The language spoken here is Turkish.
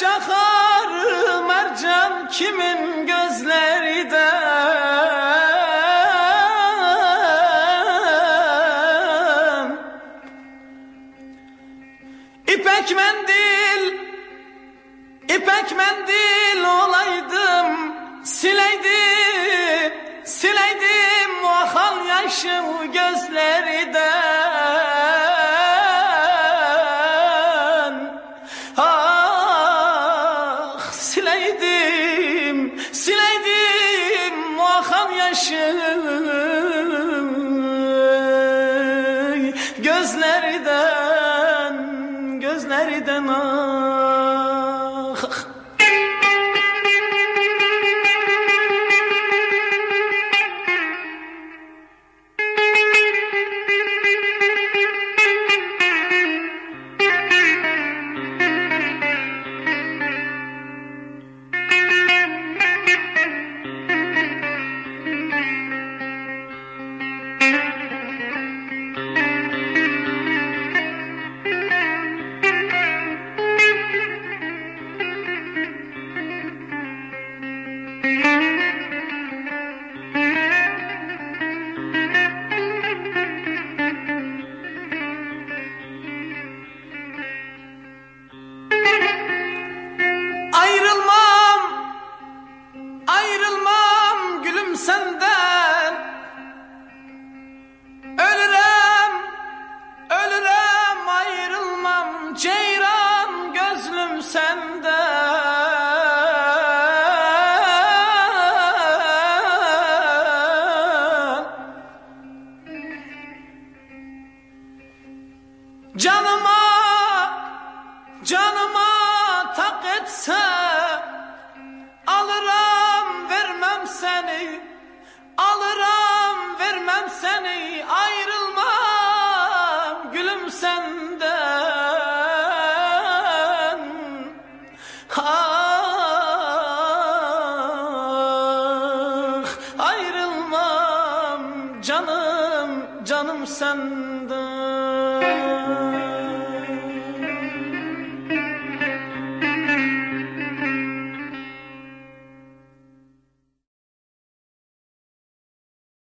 şakar mercan kimin gözleri de? İpek mendil İpek mendil olaydım sileydim sileydim o hal yaşım gözleri gözlerden, gözlerden ah. Canıma, canıma tak etse Alırım vermem seni. Alırım vermem seni. Ayrılmam gülüm senden. Ah ayrılmam canım canım senden